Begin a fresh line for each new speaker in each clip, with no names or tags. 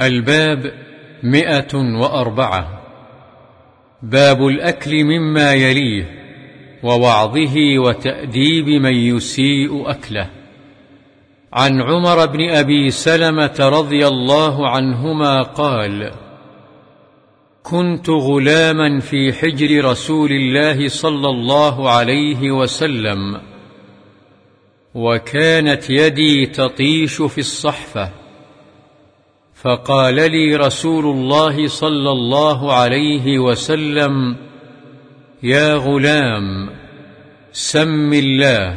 الباب مئة وأربعة. باب الأكل مما يليه ووعظه وتأديب من يسيء أكله. عن عمر بن أبي سلمة رضي الله عنهما قال كنت غلاما في حجر رسول الله صلى الله عليه وسلم وكانت يدي تطيش في الصحفة. فقال لي رسول الله صلى الله عليه وسلم يا غلام سم الله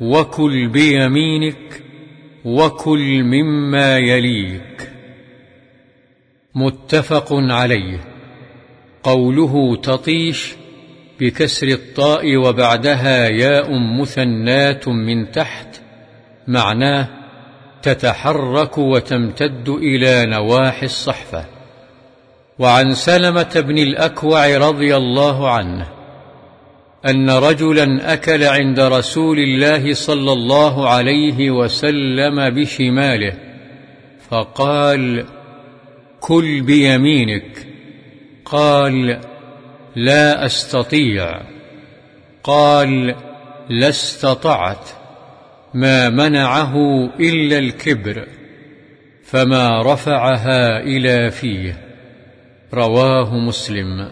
وكل بيمينك وكل مما يليك. متفق عليه. قوله تطيش بكسر الطاء وبعدها ياء مثنات من تحت معناه تتحرك وتمتد إلى نواحي الصحفة. وعن سلمة بن الأكوع رضي الله عنه أن رجلا أكل عند رسول الله صلى الله عليه وسلم بشماله فقال كل بيمينك. قال لا أستطيع. قال لا استطعت. ما منعه إلا الكبر فما رفعها إلى فيه. رواه مسلم.